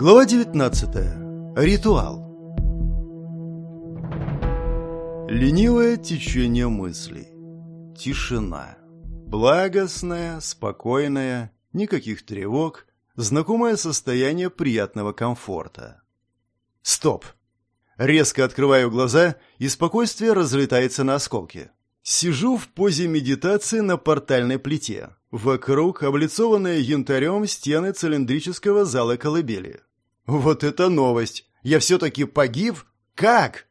Глава 19. Ритуал. Ленивое течение мыслей. Тишина. Благостная, спокойная, никаких тревог, знакомое состояние приятного комфорта. Стоп. Резко открываю глаза, и спокойствие разлетается на осколки. Сижу в позе медитации на портальной плите. Вокруг облицованные янтарем стены цилиндрического зала колыбели. Вот это новость! Я все-таки погиб? Как?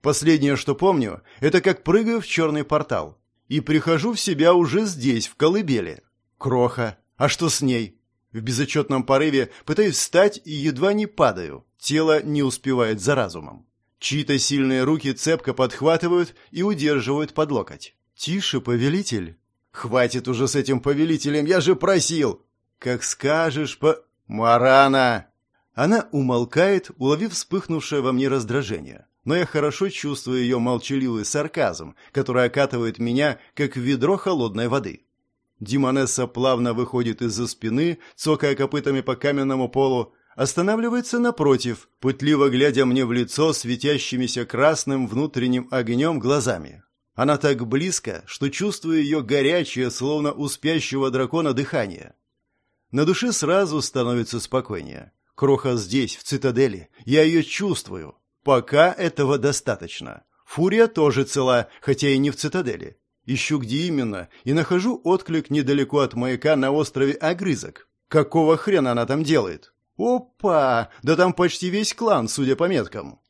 Последнее, что помню, это как прыгаю в черный портал. И прихожу в себя уже здесь, в колыбели. Кроха. А что с ней? В безотчетном порыве пытаюсь встать и едва не падаю. Тело не успевает за разумом. Чьи-то сильные руки цепко подхватывают и удерживают под локоть. «Тише, повелитель!» «Хватит уже с этим повелителем, я же просил!» «Как скажешь, по...» «Марана!» Она умолкает, уловив вспыхнувшее во мне раздражение. Но я хорошо чувствую ее молчаливый сарказм, который окатывает меня, как ведро холодной воды. Димонесса плавно выходит из-за спины, цокая копытами по каменному полу, останавливается напротив, пытливо глядя мне в лицо светящимися красным внутренним огнем глазами. Она так близко, что чувствую ее горячее, словно у спящего дракона, дыхание. На душе сразу становится спокойнее. Кроха здесь, в цитадели. Я ее чувствую. Пока этого достаточно. Фурия тоже цела, хотя и не в цитадели. Ищу где именно, и нахожу отклик недалеко от маяка на острове Огрызок. Какого хрена она там делает? «Опа! Да там почти весь клан, судя по меткам!»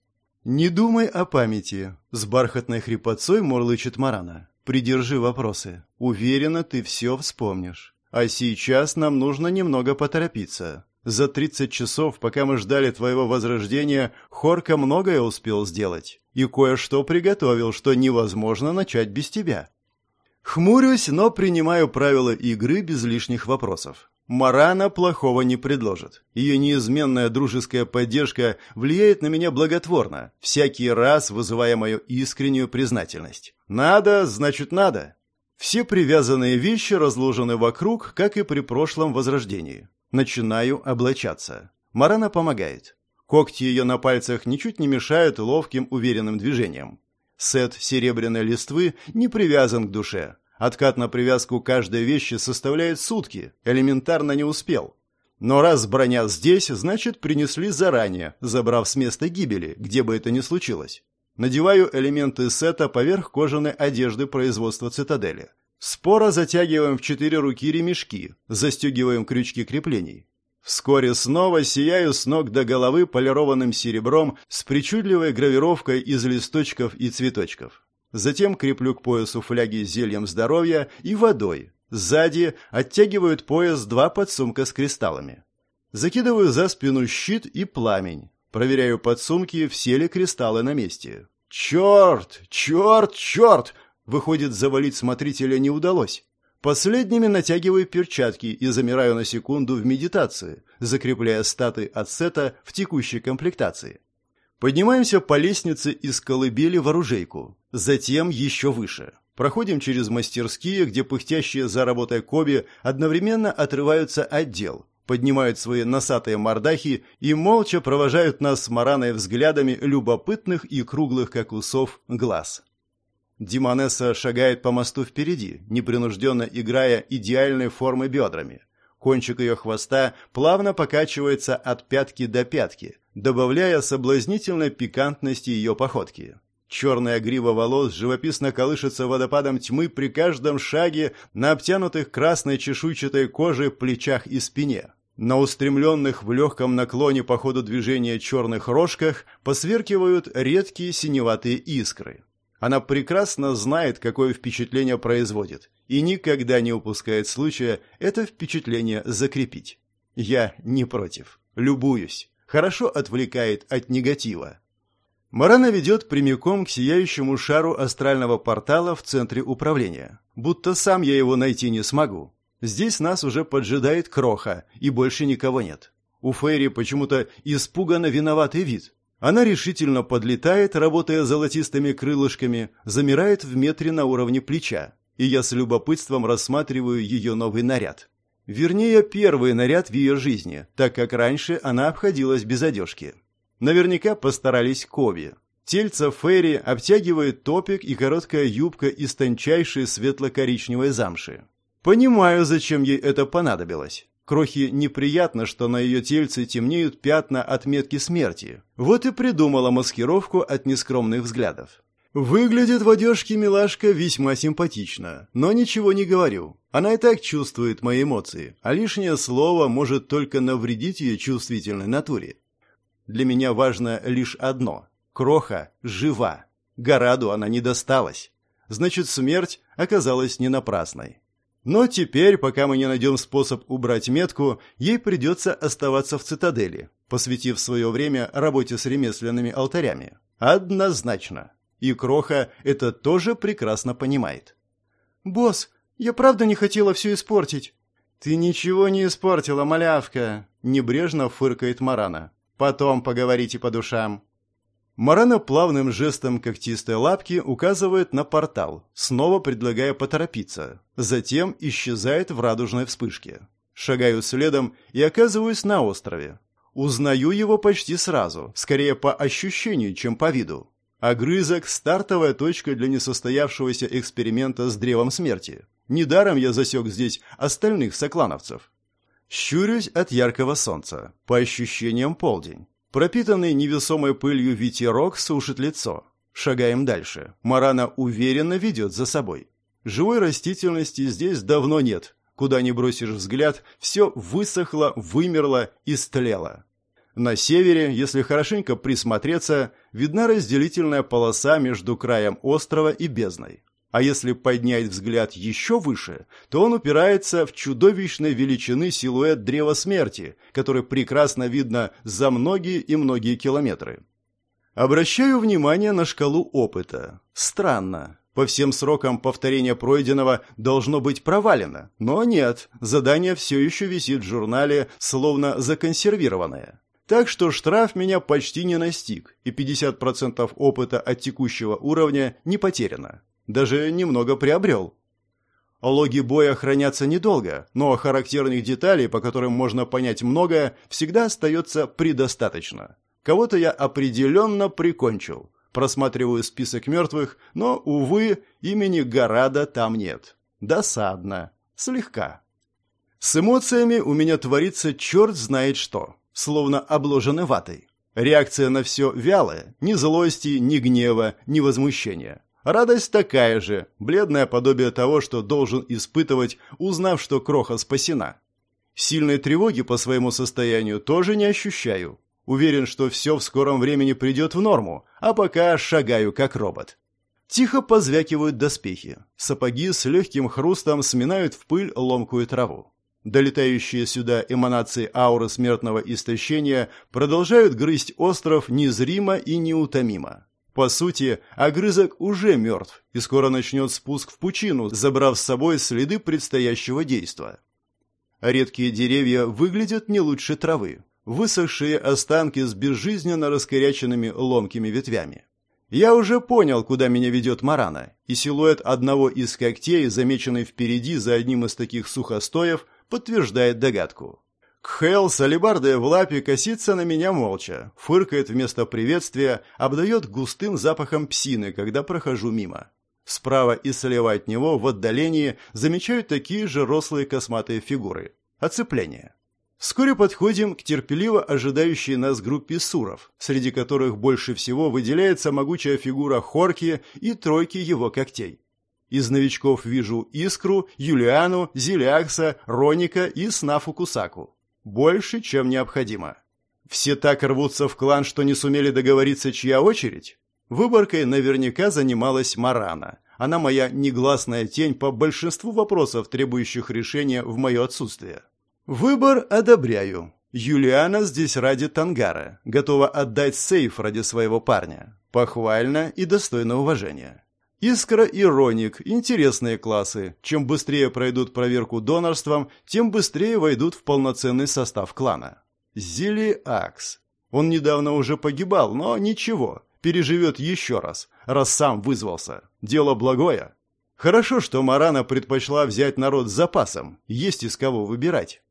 «Не думай о памяти», — с бархатной хрипотцой морлычет Марана. «Придержи вопросы. Уверена, ты все вспомнишь. А сейчас нам нужно немного поторопиться. За тридцать часов, пока мы ждали твоего возрождения, Хорка многое успел сделать. И кое-что приготовил, что невозможно начать без тебя». Хмурюсь, но принимаю правила игры без лишних вопросов. Марана плохого не предложит. Ее неизменная дружеская поддержка влияет на меня благотворно, всякий раз вызывая мою искреннюю признательность. Надо, значит надо. Все привязанные вещи разложены вокруг, как и при прошлом возрождении. Начинаю облачаться. Марана помогает. Когти ее на пальцах ничуть не мешают ловким уверенным движениям. Сет серебряной листвы не привязан к душе, Откат на привязку каждой вещи составляет сутки, элементарно не успел. Но раз броня здесь, значит принесли заранее, забрав с места гибели, где бы это ни случилось. Надеваю элементы сета поверх кожаной одежды производства цитадели. Споро затягиваем в четыре руки ремешки, застегиваем крючки креплений. Вскоре снова сияю с ног до головы полированным серебром с причудливой гравировкой из листочков и цветочков. Затем креплю к поясу фляги с зельем здоровья и водой. Сзади оттягивают пояс два подсумка с кристаллами. Закидываю за спину щит и пламень. Проверяю подсумки, все ли кристаллы на месте. Черт! Черт! Черт! Выходит, завалить смотрителя не удалось. Последними натягиваю перчатки и замираю на секунду в медитации, закрепляя статы от сета в текущей комплектации. Поднимаемся по лестнице из колыбели в оружейку, затем еще выше. Проходим через мастерские, где пыхтящие за работой Коби одновременно отрываются от дел, поднимают свои носатые мордахи и молча провожают нас с Мараной взглядами любопытных и круглых, как усов, глаз. Димонесса шагает по мосту впереди, непринужденно играя идеальной формы бедрами. Кончик ее хвоста плавно покачивается от пятки до пятки – добавляя соблазнительной пикантности ее походки. Черная грива волос живописно колышется водопадом тьмы при каждом шаге на обтянутых красной чешуйчатой коже плечах и спине. На устремленных в легком наклоне по ходу движения черных рожках посверкивают редкие синеватые искры. Она прекрасно знает, какое впечатление производит, и никогда не упускает случая это впечатление закрепить. Я не против. Любуюсь хорошо отвлекает от негатива. Марана ведет прямиком к сияющему шару астрального портала в центре управления. Будто сам я его найти не смогу. Здесь нас уже поджидает кроха, и больше никого нет. У Фейри почему-то испуганно виноватый вид. Она решительно подлетает, работая золотистыми крылышками, замирает в метре на уровне плеча, и я с любопытством рассматриваю ее новый наряд. Вернее, первый наряд в ее жизни, так как раньше она обходилась без одежки. Наверняка постарались Кови. Тельца Ферри обтягивает топик и короткая юбка из тончайшей светло-коричневой замши. Понимаю, зачем ей это понадобилось. Крохи неприятно, что на ее тельце темнеют пятна отметки смерти. Вот и придумала маскировку от нескромных взглядов. Выглядит в одежке милашка весьма симпатично, но ничего не говорю. Она и так чувствует мои эмоции, а лишнее слово может только навредить ее чувствительной натуре. Для меня важно лишь одно – Кроха жива. Гораду она не досталась. Значит, смерть оказалась не напрасной. Но теперь, пока мы не найдем способ убрать метку, ей придется оставаться в цитадели, посвятив свое время работе с ремесленными алтарями. Однозначно. И Кроха это тоже прекрасно понимает. «Босс, я правда не хотела все испортить?» «Ты ничего не испортила, малявка!» – небрежно фыркает Марана. «Потом поговорите по душам». Марана плавным жестом когтистой лапки указывает на портал, снова предлагая поторопиться. Затем исчезает в радужной вспышке. Шагаю следом и оказываюсь на острове. Узнаю его почти сразу, скорее по ощущению, чем по виду. Огрызок – стартовая точка для несостоявшегося эксперимента с древом смерти. Недаром я засек здесь остальных соклановцев. Щурюсь от яркого солнца. По ощущениям полдень. Пропитанный невесомой пылью ветерок сушит лицо. Шагаем дальше. Марана уверенно ведет за собой. Живой растительности здесь давно нет. Куда ни бросишь взгляд, все высохло, вымерло и стлело. На севере, если хорошенько присмотреться, видна разделительная полоса между краем острова и бездной. А если поднять взгляд еще выше, то он упирается в чудовищной величины силуэт древа смерти, который прекрасно видно за многие и многие километры. Обращаю внимание на шкалу опыта. Странно. По всем срокам повторения пройденного должно быть провалено. Но нет, задание все еще висит в журнале, словно законсервированное. Так что штраф меня почти не настиг, и 50% опыта от текущего уровня не потеряно. Даже немного приобрел. Логи боя хранятся недолго, но характерных деталей, по которым можно понять многое, всегда остается предостаточно. Кого-то я определенно прикончил. Просматриваю список мертвых, но, увы, имени Гарада там нет. Досадно. Слегка. С эмоциями у меня творится черт знает что, словно обложены ватой. Реакция на все вялая, ни злости, ни гнева, ни возмущения. Радость такая же, бледное подобие того, что должен испытывать, узнав, что Кроха спасена. Сильной тревоги по своему состоянию тоже не ощущаю. Уверен, что все в скором времени придет в норму, а пока шагаю как робот. Тихо позвякивают доспехи. Сапоги с легким хрустом сминают в пыль ломкую траву. Долетающие сюда эманации ауры смертного истощения продолжают грызть остров незримо и неутомимо. По сути, огрызок уже мертв и скоро начнет спуск в пучину, забрав с собой следы предстоящего действа. Редкие деревья выглядят не лучше травы. Высохшие останки с безжизненно раскоряченными ломкими ветвями. Я уже понял, куда меня ведет Марана, и силуэт одного из когтей, замеченный впереди за одним из таких сухостоев, подтверждает догадку. Кхел с алебардой в лапе косится на меня молча, фыркает вместо приветствия, обдает густым запахом псины, когда прохожу мимо. Справа и слева от него, в отдалении, замечают такие же рослые косматые фигуры. Оцепление. Вскоре подходим к терпеливо ожидающей нас группе суров, среди которых больше всего выделяется могучая фигура Хорки и тройки его когтей. Из новичков вижу Искру, Юлиану, Зилякса, Роника и Снафу Кусаку. Больше, чем необходимо. Все так рвутся в клан, что не сумели договориться, чья очередь? Выборкой наверняка занималась Марана. Она моя негласная тень по большинству вопросов, требующих решения в мое отсутствие. Выбор одобряю. Юлиана здесь ради Тангара, готова отдать сейф ради своего парня. Похвально и достойно уважения. Искра и Роник – интересные классы. Чем быстрее пройдут проверку донорством, тем быстрее войдут в полноценный состав клана. Зилиакс. Он недавно уже погибал, но ничего, переживет еще раз, раз сам вызвался. Дело благое. Хорошо, что Марана предпочла взять народ с запасом, есть из кого выбирать.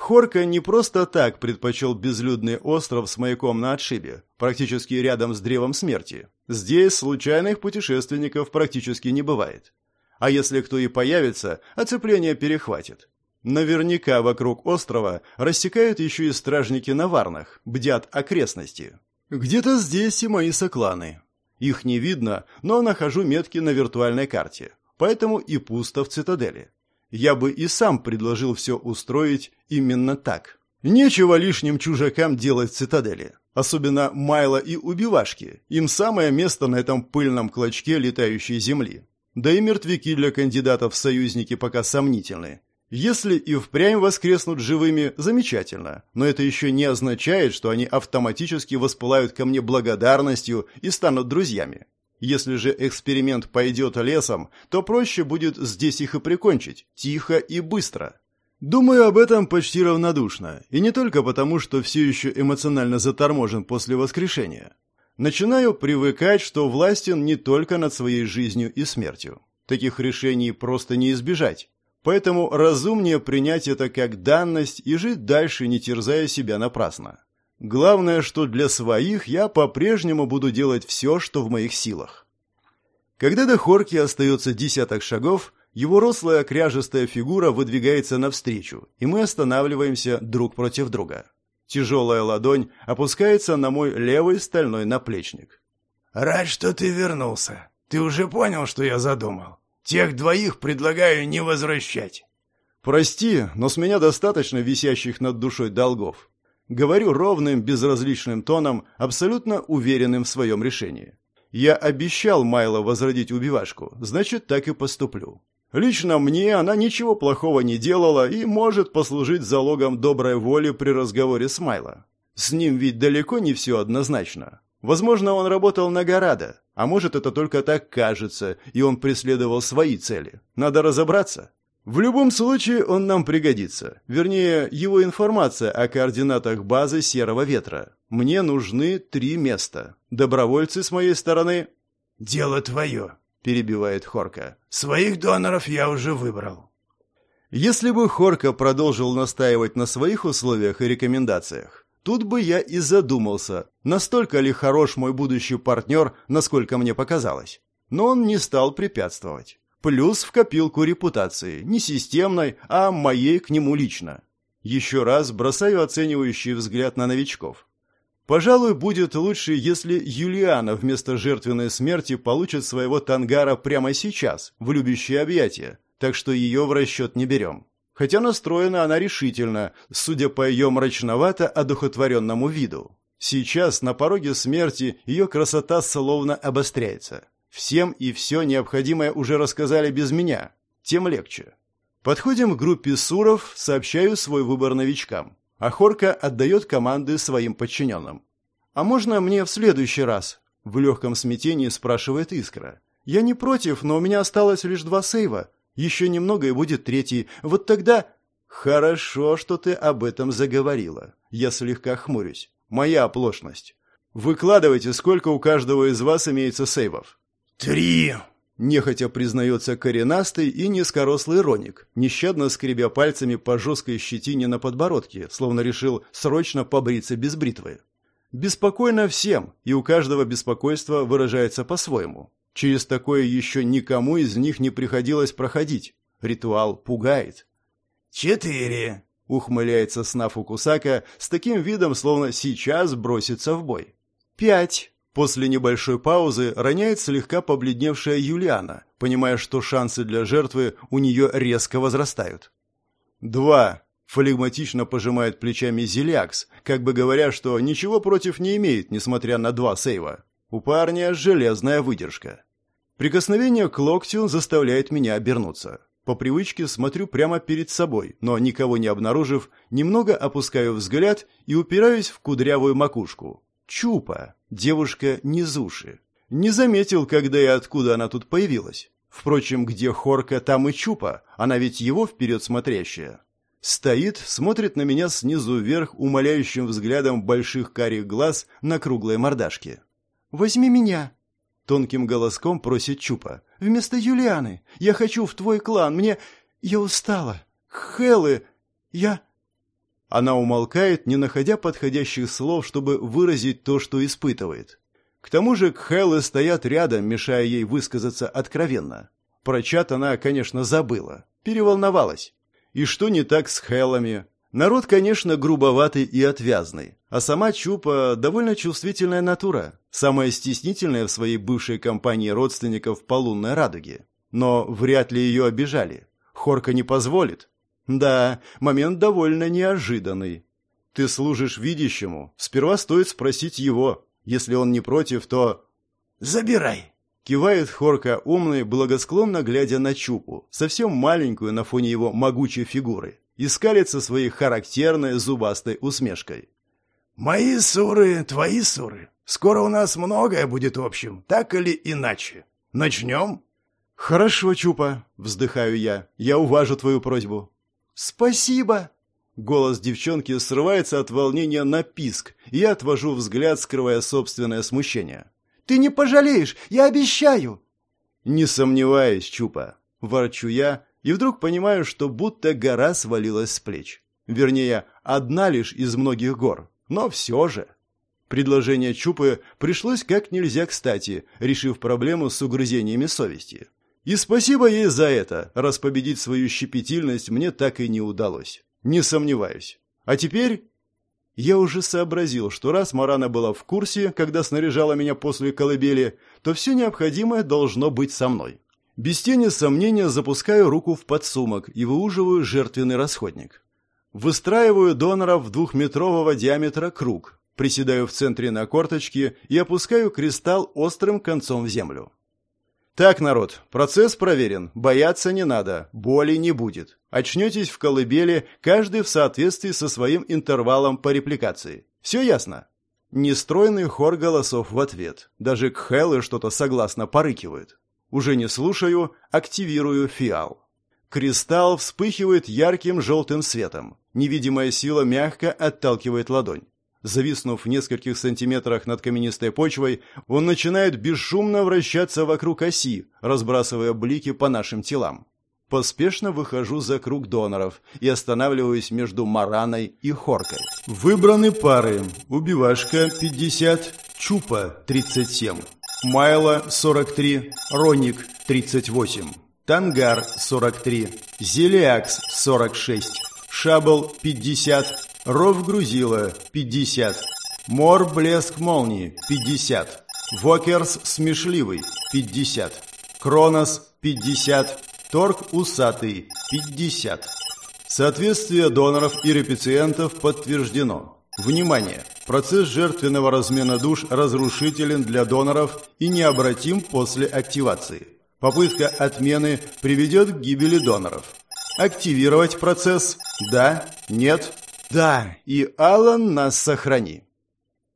Хорка не просто так предпочел безлюдный остров с маяком на отшибе, практически рядом с древом смерти. Здесь случайных путешественников практически не бывает. А если кто и появится, оцепление перехватит. Наверняка вокруг острова рассекают еще и стражники на варнах, бдят окрестности. Где-то здесь и мои сокланы. Их не видно, но нахожу метки на виртуальной карте поэтому и пусто в цитадели. Я бы и сам предложил все устроить именно так. Нечего лишним чужакам делать цитадели. Особенно Майло и убивашки. Им самое место на этом пыльном клочке летающей земли. Да и мертвяки для кандидатов в союзники пока сомнительны. Если и впрямь воскреснут живыми, замечательно, но это еще не означает, что они автоматически воспылают ко мне благодарностью и станут друзьями. Если же эксперимент пойдет лесом, то проще будет здесь их и прикончить, тихо и быстро. Думаю об этом почти равнодушно, и не только потому, что все еще эмоционально заторможен после воскрешения. Начинаю привыкать, что властен не только над своей жизнью и смертью. Таких решений просто не избежать. Поэтому разумнее принять это как данность и жить дальше, не терзая себя напрасно. Главное, что для своих я по-прежнему буду делать все, что в моих силах. Когда до Хорки остается десяток шагов, его рослая кряжестая фигура выдвигается навстречу, и мы останавливаемся друг против друга. Тяжелая ладонь опускается на мой левый стальной наплечник. «Рад, что ты вернулся. Ты уже понял, что я задумал? Тех двоих предлагаю не возвращать». «Прости, но с меня достаточно висящих над душой долгов. Говорю ровным, безразличным тоном, абсолютно уверенным в своем решении. Я обещал Майло возродить убивашку, значит, так и поступлю. Лично мне она ничего плохого не делала и может послужить залогом доброй воли при разговоре с Майло. С ним ведь далеко не все однозначно. Возможно, он работал на Горада, а может, это только так кажется, и он преследовал свои цели. Надо разобраться. В любом случае он нам пригодится. Вернее, его информация о координатах базы Серого Ветра. Мне нужны три места. Добровольцы с моей стороны... «Дело твое», — перебивает Хорка. «Своих доноров я уже выбрал». Если бы Хорка продолжил настаивать на своих условиях и рекомендациях, тут бы я и задумался, настолько ли хорош мой будущий партнер, насколько мне показалось. Но он не стал препятствовать. Плюс в копилку репутации, не системной, а моей к нему лично. Еще раз бросаю оценивающий взгляд на новичков. Пожалуй, будет лучше, если Юлиана вместо жертвенной смерти получит своего тангара прямо сейчас, в любящее объятие, так что ее в расчет не берем. Хотя настроена она решительно, судя по ее мрачновато-одухотворенному виду. Сейчас, на пороге смерти, ее красота словно обостряется. Всем и все необходимое уже рассказали без меня. Тем легче. Подходим к группе суров, сообщаю свой выбор новичкам. А Хорка отдает команды своим подчиненным. «А можно мне в следующий раз?» В легком смятении спрашивает Искра. «Я не против, но у меня осталось лишь два сейва. Еще немного и будет третий. Вот тогда...» «Хорошо, что ты об этом заговорила. Я слегка хмурюсь. Моя оплошность. Выкладывайте, сколько у каждого из вас имеется сейвов». «Три!» – нехотя признается коренастый и низкорослый роник, нещадно скребя пальцами по жесткой щетине на подбородке, словно решил срочно побриться без бритвы. Беспокойно всем, и у каждого беспокойство выражается по-своему. Через такое еще никому из них не приходилось проходить. Ритуал пугает. «Четыре!» — ухмыляется Снафу Кусака с таким видом, словно сейчас бросится в бой. «Пять!» После небольшой паузы роняет слегка побледневшая Юлиана, понимая, что шансы для жертвы у нее резко возрастают. «Два!» – флегматично пожимает плечами Зелякс, как бы говоря, что ничего против не имеет, несмотря на два сейва. У парня железная выдержка. Прикосновение к локтю заставляет меня обернуться. По привычке смотрю прямо перед собой, но никого не обнаружив, немного опускаю взгляд и упираюсь в кудрявую макушку. Чупа, девушка Низуши. Не заметил, когда и откуда она тут появилась. Впрочем, где Хорка, там и Чупа, она ведь его вперед смотрящая. Стоит, смотрит на меня снизу вверх умоляющим взглядом больших карих глаз на круглой мордашке. «Возьми меня». Тонким голоском просит Чупа. «Вместо Юлианы. Я хочу в твой клан. Мне... Я устала. Хеллы. Я...» Она умолкает, не находя подходящих слов, чтобы выразить то, что испытывает. К тому же Кхеллы стоят рядом, мешая ей высказаться откровенно. Про чат она, конечно, забыла. Переволновалась. И что не так с Хеллами? Народ, конечно, грубоватый и отвязный. А сама Чупа довольно чувствительная натура. Самая стеснительная в своей бывшей компании родственников по лунной радуге. Но вряд ли ее обижали. Хорка не позволит. Да, момент довольно неожиданный. Ты служишь видящему. Сперва стоит спросить его. Если он не против, то... «Забирай!» Кивает Хорка умный, благосклонно глядя на Чупу, совсем маленькую на фоне его могучей фигуры, и скалится своей характерной зубастой усмешкой. «Мои суры, твои суры. Скоро у нас многое будет общим, так или иначе. Начнем?» «Хорошо, Чупа», — вздыхаю я. «Я уважу твою просьбу». «Спасибо!» Голос девчонки срывается от волнения на писк, и я отвожу взгляд, скрывая собственное смущение. «Ты не пожалеешь, я обещаю!» «Не сомневаюсь, Чупа!» Ворчу я, и вдруг понимаю, что будто гора свалилась с плеч. Вернее, одна лишь из многих гор. Но все же. Предложение Чупы пришлось как нельзя кстати, решив проблему с угрызениями совести. И спасибо ей за это, раз победить свою щепетильность мне так и не удалось. Не сомневаюсь. А теперь... Я уже сообразил, что раз Марана была в курсе, когда снаряжала меня после колыбели, то все необходимое должно быть со мной. Без тени сомнения запускаю руку в подсумок и выуживаю жертвенный расходник. Выстраиваю доноров в двухметрового диаметра круг, приседаю в центре на корточки и опускаю кристалл острым концом в землю. Так, народ, процесс проверен, бояться не надо, боли не будет. Очнетесь в колыбели, каждый в соответствии со своим интервалом по репликации. Все ясно? Нестройный хор голосов в ответ. Даже кхелы что-то согласно порыкивают. Уже не слушаю, активирую фиал. Кристалл вспыхивает ярким желтым светом. Невидимая сила мягко отталкивает ладонь. Зависнув в нескольких сантиметрах над каменистой почвой, он начинает бесшумно вращаться вокруг оси, разбрасывая блики по нашим телам. Поспешно выхожу за круг доноров и останавливаюсь между Мараной и Хоркой. Выбраны пары. Убивашка 50, Чупа 37, Майло 43, Роник 38, Тангар 43, Зелиакс 46, Шабл 50, Ров грузила – 50. Мор блеск молнии – 50. Вокерс смешливый – 50. Кронос – 50. Торг усатый – 50. Соответствие доноров и реципиентов подтверждено. Внимание! Процесс жертвенного размена душ разрушителен для доноров и необратим после активации. Попытка отмены приведет к гибели доноров. Активировать процесс? Да? Нет? Да, и Алан нас сохрани.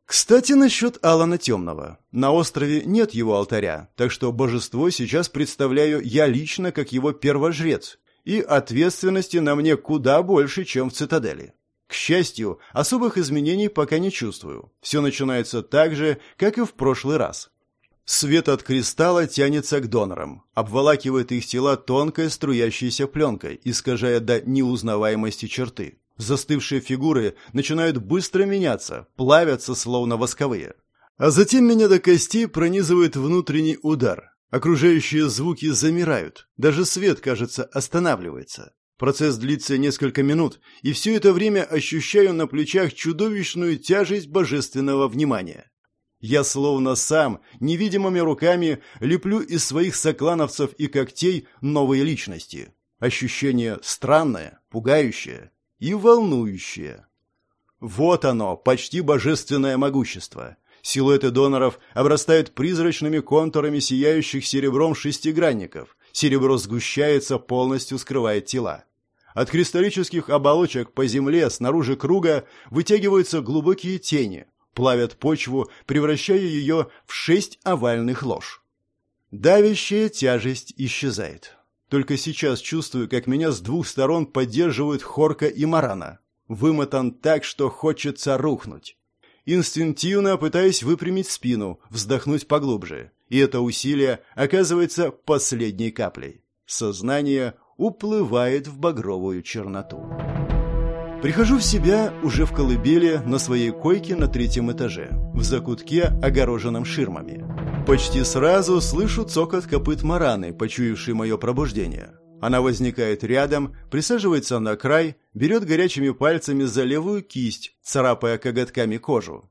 Кстати, насчет Алана Темного. На острове нет его алтаря, так что божество сейчас представляю я лично как его первожрец, и ответственности на мне куда больше, чем в цитадели. К счастью, особых изменений пока не чувствую. Все начинается так же, как и в прошлый раз. Свет от кристалла тянется к донорам, обволакивает их тела тонкой струящейся пленкой, искажая до неузнаваемости черты. Застывшие фигуры начинают быстро меняться, плавятся словно восковые. А затем меня до костей пронизывает внутренний удар. Окружающие звуки замирают, даже свет, кажется, останавливается. Процесс длится несколько минут, и все это время ощущаю на плечах чудовищную тяжесть божественного внимания. Я словно сам, невидимыми руками, леплю из своих соклановцев и когтей новые личности. Ощущение странное, пугающее, и волнующее. Вот оно, почти божественное могущество. Силуэты доноров обрастают призрачными контурами сияющих серебром шестигранников. Серебро сгущается, полностью скрывая тела. От кристаллических оболочек по земле снаружи круга вытягиваются глубокие тени, плавят почву, превращая ее в шесть овальных лож. Давящая тяжесть исчезает. Только сейчас чувствую, как меня с двух сторон поддерживают Хорка и Марана. Вымотан так, что хочется рухнуть. Инстинктивно пытаюсь выпрямить спину, вздохнуть поглубже. И это усилие оказывается последней каплей. Сознание уплывает в багровую черноту. Прихожу в себя уже в колыбели на своей койке на третьем этаже, в закутке, огороженном ширмами. Почти сразу слышу цокот копыт Мараны, почуявшей мое пробуждение. Она возникает рядом, присаживается на край, берет горячими пальцами за левую кисть, царапая коготками кожу.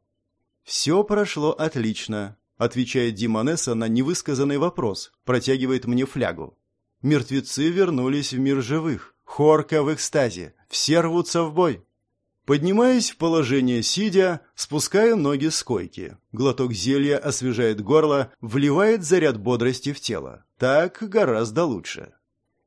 «Все прошло отлично», — отвечает Димонеса на невысказанный вопрос, протягивает мне флягу. Мертвецы вернулись в мир живых. Хорка в экстазе. Все рвутся в бой. Поднимаясь в положение сидя, спускаю ноги с койки. Глоток зелья освежает горло, вливает заряд бодрости в тело. Так гораздо лучше.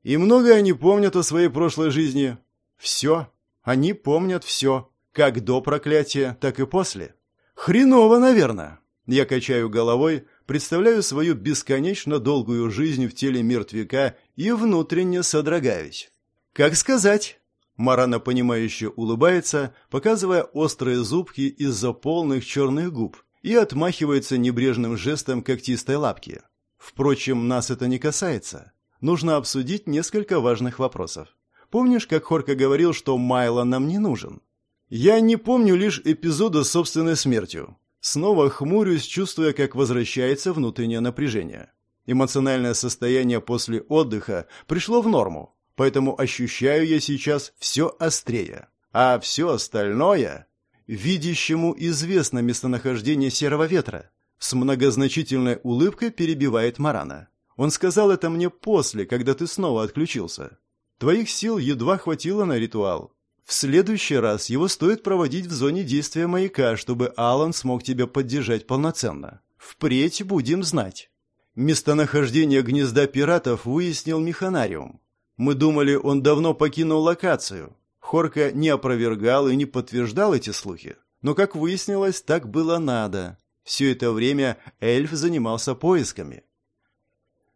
И много они помнят о своей прошлой жизни. Все. Они помнят все. Как до проклятия, так и после. Хреново, наверное. Я качаю головой, представляю свою бесконечно долгую жизнь в теле мертвяка и внутренне содрогаюсь. «Как сказать?» Марана, понимающе улыбается, показывая острые зубки из-за полных черных губ, и отмахивается небрежным жестом когтистой лапки. Впрочем, нас это не касается. Нужно обсудить несколько важных вопросов. Помнишь, как Хорка говорил, что Майло нам не нужен? Я не помню лишь эпизода с собственной смертью. Снова хмурюсь, чувствуя, как возвращается внутреннее напряжение. Эмоциональное состояние после отдыха пришло в норму, поэтому ощущаю я сейчас все острее. А все остальное... Видящему известно местонахождение серого ветра. С многозначительной улыбкой перебивает Марана. Он сказал это мне после, когда ты снова отключился. Твоих сил едва хватило на ритуал. В следующий раз его стоит проводить в зоне действия маяка, чтобы Алан смог тебя поддержать полноценно. Впредь будем знать. Местонахождение гнезда пиратов выяснил механариум. Мы думали, он давно покинул локацию. Хорка не опровергал и не подтверждал эти слухи. Но, как выяснилось, так было надо. Все это время эльф занимался поисками.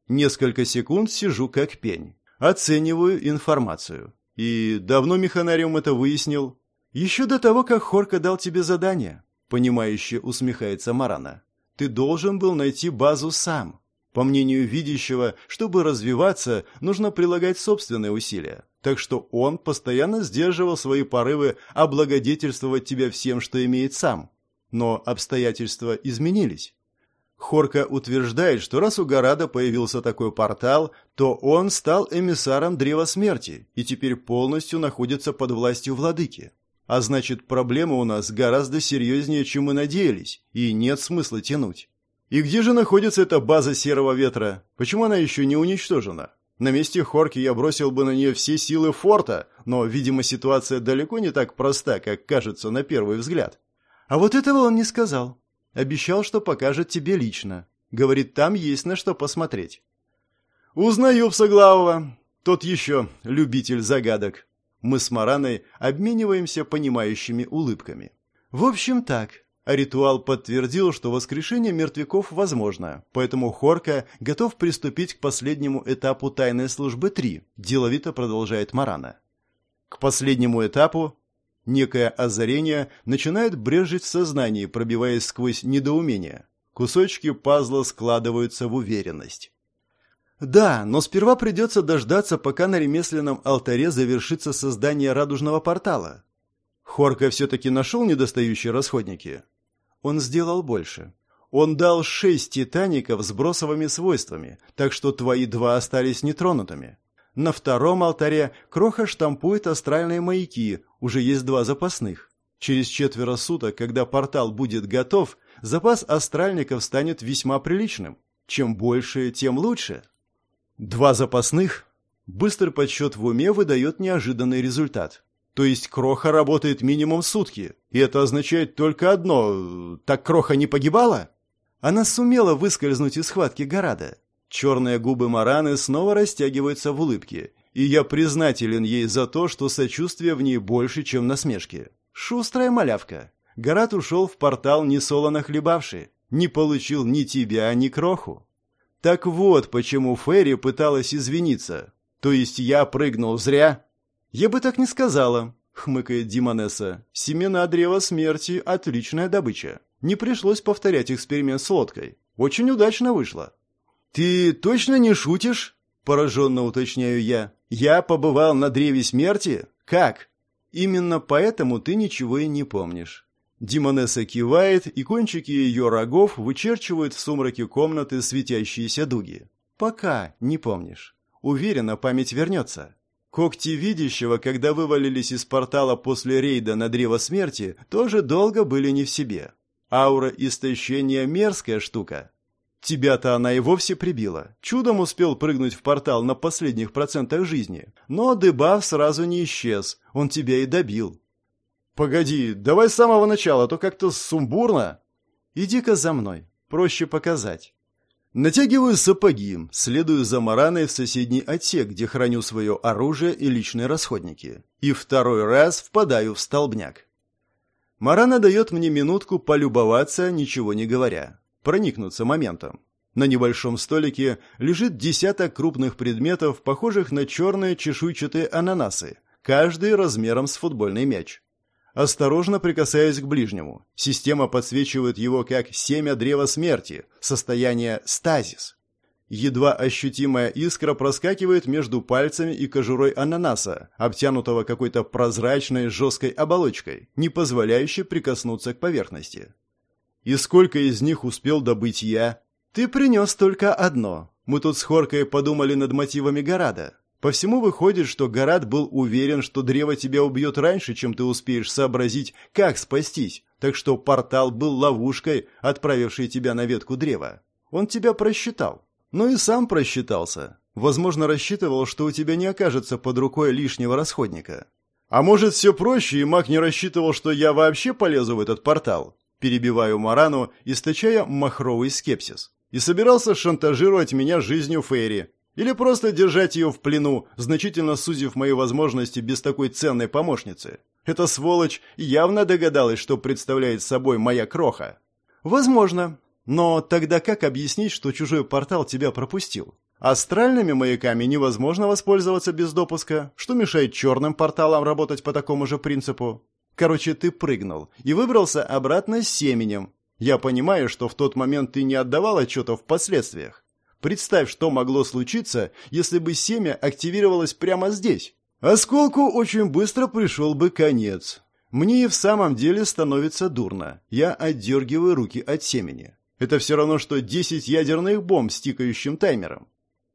Несколько секунд сижу как пень. Оцениваю информацию. И давно механариум это выяснил? Еще до того, как Хорка дал тебе задание. Понимающе усмехается Марана. Ты должен был найти базу сам. По мнению видящего, чтобы развиваться, нужно прилагать собственные усилия. Так что он постоянно сдерживал свои порывы облагодетельствовать тебя всем, что имеет сам. Но обстоятельства изменились. Хорка утверждает, что раз у Горада появился такой портал, то он стал эмиссаром Древа Смерти и теперь полностью находится под властью владыки. А значит, проблема у нас гораздо серьезнее, чем мы надеялись, и нет смысла тянуть. И где же находится эта база Серого Ветра? Почему она еще не уничтожена? На месте Хорки я бросил бы на нее все силы форта, но, видимо, ситуация далеко не так проста, как кажется на первый взгляд. А вот этого он не сказал. Обещал, что покажет тебе лично. Говорит, там есть на что посмотреть. Узнаю Псоглавого. Тот еще любитель загадок. Мы с Мараной обмениваемся понимающими улыбками. В общем, так. Ритуал подтвердил, что воскрешение мертвяков возможно, поэтому Хорка готов приступить к последнему этапу тайной службы 3, деловито продолжает Марана. К последнему этапу Некое озарение начинает брежить в сознании, пробиваясь сквозь недоумение. Кусочки пазла складываются в уверенность. Да, но сперва придется дождаться, пока на ремесленном алтаре завершится создание радужного портала. Хорка все-таки нашел недостающие расходники. Он сделал больше. Он дал шесть титаников с бросовыми свойствами, так что твои два остались нетронутыми. На втором алтаре Кроха штампует астральные маяки, уже есть два запасных. Через четверо суток, когда портал будет готов, запас астральников станет весьма приличным. Чем больше, тем лучше. Два запасных? Быстрый подсчет в уме выдает неожиданный результат. То есть Кроха работает минимум сутки. И это означает только одно. Так Кроха не погибала? Она сумела выскользнуть из схватки Горада. Черные губы Мараны снова растягиваются в улыбке, и я признателен ей за то, что сочувствие в ней больше, чем насмешки. Шустрая малявка. Гарат ушел в портал не солоно хлебавший, не получил ни тебя, ни кроху. Так вот, почему Ферри пыталась извиниться. То есть я прыгнул зря? Я бы так не сказала, хмыкает Димонесса. Семена древа смерти – отличная добыча. Не пришлось повторять эксперимент с лодкой. Очень удачно вышло. «Ты точно не шутишь?» – пораженно уточняю я. «Я побывал на древе смерти? Как?» «Именно поэтому ты ничего и не помнишь». Димонеса кивает, и кончики ее рогов вычерчивают в сумраке комнаты светящиеся дуги. «Пока не помнишь. Уверена, память вернется». Когти видящего, когда вывалились из портала после рейда на Древо Смерти, тоже долго были не в себе. Аура истощения – мерзкая штука. Тебя-то она и вовсе прибила. Чудом успел прыгнуть в портал на последних процентах жизни. Но дебаф сразу не исчез, он тебя и добил. «Погоди, давай с самого начала, а то как-то сумбурно». «Иди-ка за мной, проще показать». Натягиваю сапоги, следую за Мараной в соседний отсек, где храню свое оружие и личные расходники. И второй раз впадаю в столбняк. Марана дает мне минутку полюбоваться, ничего не говоря проникнуться моментом. На небольшом столике лежит десяток крупных предметов, похожих на черные чешуйчатые ананасы, каждый размером с футбольный мяч. Осторожно прикасаясь к ближнему. Система подсвечивает его как семя древа смерти, состояние стазис. Едва ощутимая искра проскакивает между пальцами и кожурой ананаса, обтянутого какой-то прозрачной жесткой оболочкой, не позволяющей прикоснуться к поверхности. И сколько из них успел добыть я? Ты принес только одно. Мы тут с Хоркой подумали над мотивами Горада. По всему выходит, что Горад был уверен, что древо тебя убьет раньше, чем ты успеешь сообразить, как спастись. Так что портал был ловушкой, отправившей тебя на ветку древа. Он тебя просчитал. Ну и сам просчитался. Возможно, рассчитывал, что у тебя не окажется под рукой лишнего расходника. А может, все проще, и маг не рассчитывал, что я вообще полезу в этот портал? Перебиваю Марану, источая махровый скепсис. И собирался шантажировать меня жизнью Фейри. Или просто держать ее в плену, значительно сузив мои возможности без такой ценной помощницы. Эта сволочь явно догадалась, что представляет собой моя кроха. Возможно. Но тогда как объяснить, что чужой портал тебя пропустил? Астральными маяками невозможно воспользоваться без допуска, что мешает черным порталам работать по такому же принципу. Короче, ты прыгнул и выбрался обратно с семенем. Я понимаю, что в тот момент ты не отдавал отчета в последствиях. Представь, что могло случиться, если бы семя активировалось прямо здесь. Осколку очень быстро пришел бы конец. Мне и в самом деле становится дурно. Я отдергиваю руки от семени. Это все равно, что 10 ядерных бомб с тикающим таймером.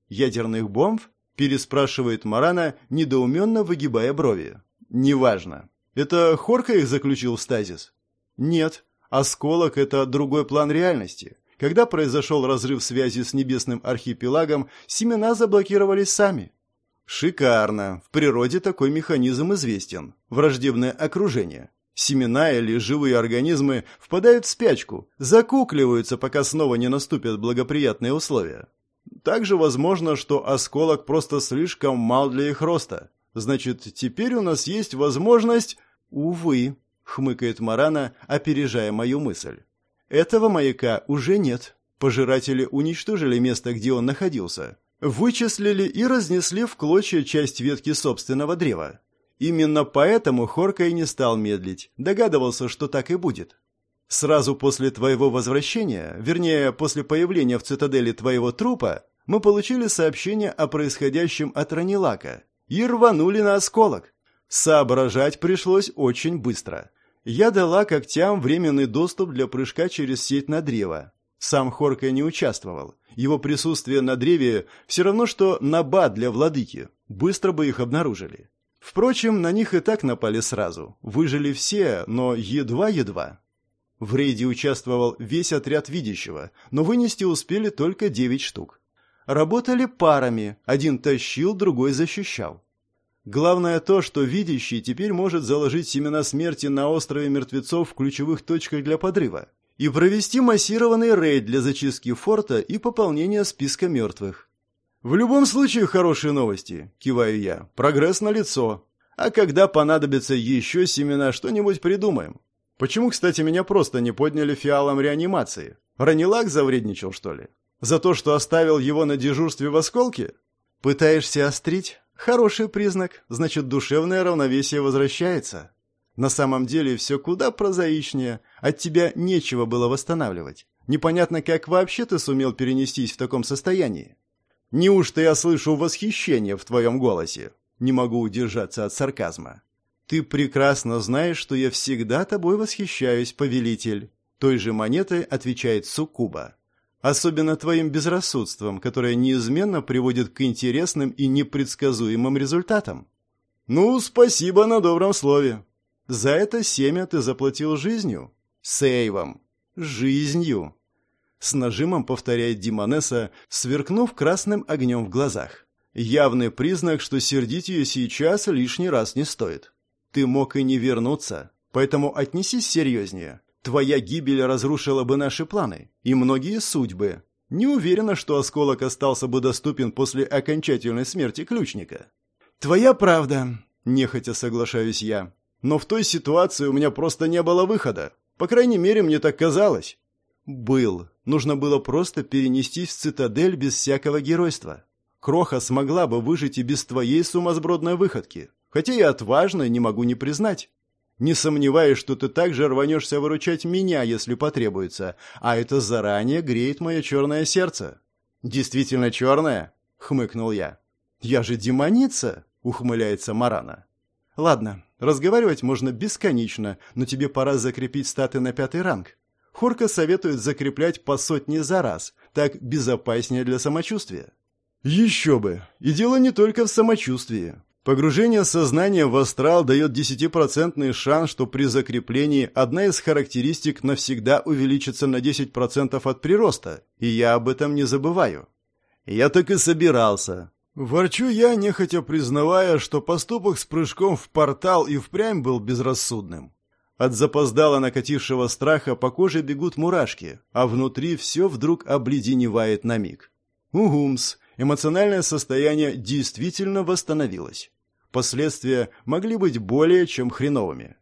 «Ядерных бомб?» – переспрашивает Марана, недоуменно выгибая брови. «Неважно. Это Хорка их заключил в стазис? Нет. Осколок — это другой план реальности. Когда произошел разрыв связи с небесным архипелагом, семена заблокировались сами. Шикарно. В природе такой механизм известен. Враждебное окружение. Семена или живые организмы впадают в спячку, закукливаются, пока снова не наступят благоприятные условия. Также возможно, что осколок просто слишком мал для их роста. Значит, теперь у нас есть возможность... Увы, хмыкает Марана, опережая мою мысль. Этого маяка уже нет. Пожиратели уничтожили место, где он находился. Вычислили и разнесли в клочья часть ветки собственного древа. Именно поэтому Хорка и не стал медлить, догадывался, что так и будет. Сразу после твоего возвращения, вернее, после появления в цитадели твоего трупа, мы получили сообщение о происходящем от Ранилака и рванули на осколок. Соображать пришлось очень быстро. Я дала когтям временный доступ для прыжка через сеть на древо. Сам Хорка не участвовал. Его присутствие на древе все равно, что наба для владыки. Быстро бы их обнаружили. Впрочем, на них и так напали сразу. Выжили все, но едва-едва. В рейде участвовал весь отряд видящего, но вынести успели только девять штук. Работали парами, один тащил, другой защищал. Главное то, что видящий теперь может заложить семена смерти на острове мертвецов в ключевых точках для подрыва и провести массированный рейд для зачистки форта и пополнения списка мертвых. В любом случае хорошие новости, киваю я. Прогресс на лицо. А когда понадобится еще семена, что-нибудь придумаем. Почему, кстати, меня просто не подняли фиалом реанимации? Ранилак завредничал, что ли? За то, что оставил его на дежурстве в осколке? Пытаешься острить? Хороший признак, значит, душевное равновесие возвращается. На самом деле все куда прозаичнее, от тебя нечего было восстанавливать. Непонятно, как вообще ты сумел перенестись в таком состоянии. Неужто я слышу восхищение в твоем голосе? Не могу удержаться от сарказма. Ты прекрасно знаешь, что я всегда тобой восхищаюсь, повелитель. Той же монетой отвечает Суккуба. Особенно твоим безрассудством, которое неизменно приводит к интересным и непредсказуемым результатам. Ну, спасибо на добром слове. За это семя ты заплатил жизнью. Сейвом. Жизнью. С нажимом повторяет Димонеса, сверкнув красным огнем в глазах. Явный признак, что сердить ее сейчас лишний раз не стоит. Ты мог и не вернуться, поэтому отнесись серьезнее. Твоя гибель разрушила бы наши планы и многие судьбы. Не уверена, что осколок остался бы доступен после окончательной смерти ключника. Твоя правда, нехотя соглашаюсь я. Но в той ситуации у меня просто не было выхода. По крайней мере, мне так казалось. Был. Нужно было просто перенестись в цитадель без всякого геройства. Кроха смогла бы выжить и без твоей сумасбродной выходки. Хотя и отважной не могу не признать. Не сомневаюсь, что ты также рванешься выручать меня, если потребуется, а это заранее греет мое черное сердце». «Действительно черное?» — хмыкнул я. «Я же демоница!» — ухмыляется Марана. «Ладно, разговаривать можно бесконечно, но тебе пора закрепить статы на пятый ранг. Хорка советует закреплять по сотне за раз, так безопаснее для самочувствия». Еще бы! И дело не только в самочувствии. Погружение сознания в астрал дает десятипроцентный шанс, что при закреплении одна из характеристик навсегда увеличится на 10% от прироста, и я об этом не забываю. Я так и собирался. Ворчу я, нехотя признавая, что поступок с прыжком в портал и впрямь был безрассудным. От запоздало накатившего страха по коже бегут мурашки, а внутри все вдруг обледеневает на миг. Угумс, эмоциональное состояние действительно восстановилось. Последствия могли быть более чем хреновыми.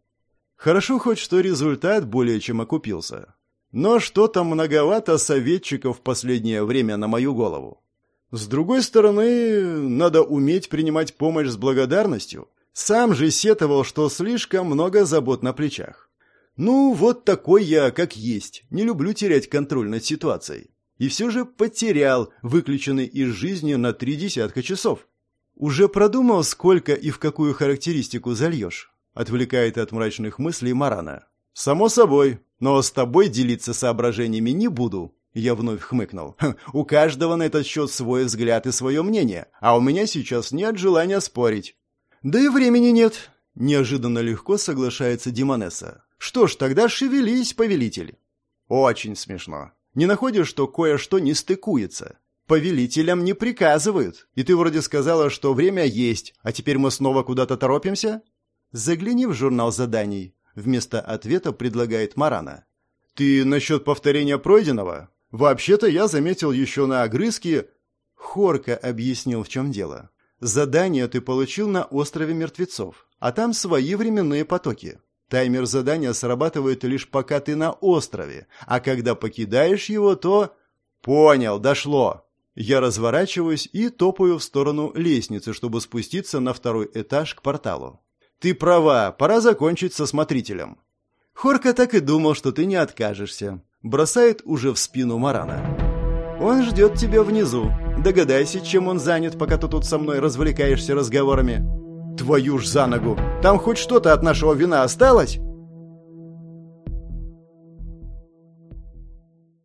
Хорошо хоть, что результат более чем окупился. Но что-то многовато советчиков в последнее время на мою голову. С другой стороны, надо уметь принимать помощь с благодарностью. Сам же сетовал, что слишком много забот на плечах. Ну, вот такой я, как есть. Не люблю терять контроль над ситуацией и все же потерял, выключенный из жизни на три десятка часов. «Уже продумал, сколько и в какую характеристику зальешь?» Отвлекает от мрачных мыслей Марана. «Само собой, но с тобой делиться соображениями не буду», я вновь хмыкнул. «У каждого на этот счет свой взгляд и свое мнение, а у меня сейчас нет желания спорить». «Да и времени нет», — неожиданно легко соглашается Димонеса. «Что ж, тогда шевелись, повелитель». «Очень смешно. Не находишь, что кое-что не стыкуется? Повелителям не приказывают. И ты вроде сказала, что время есть, а теперь мы снова куда-то торопимся? Загляни в журнал заданий. Вместо ответа предлагает Марана. Ты насчет повторения пройденного? Вообще-то я заметил еще на огрызке... Хорка объяснил, в чем дело. Задание ты получил на острове мертвецов, а там свои временные потоки. Таймер задания срабатывает лишь пока ты на острове, а когда покидаешь его, то... Понял, дошло. Я разворачиваюсь и топаю в сторону лестницы, чтобы спуститься на второй этаж к порталу. Ты права, пора закончить со смотрителем. Хорка так и думал, что ты не откажешься. Бросает уже в спину Марана. Он ждет тебя внизу. Догадайся, чем он занят, пока ты тут со мной развлекаешься разговорами. Твою ж за ногу! Там хоть что-то от нашего вина осталось?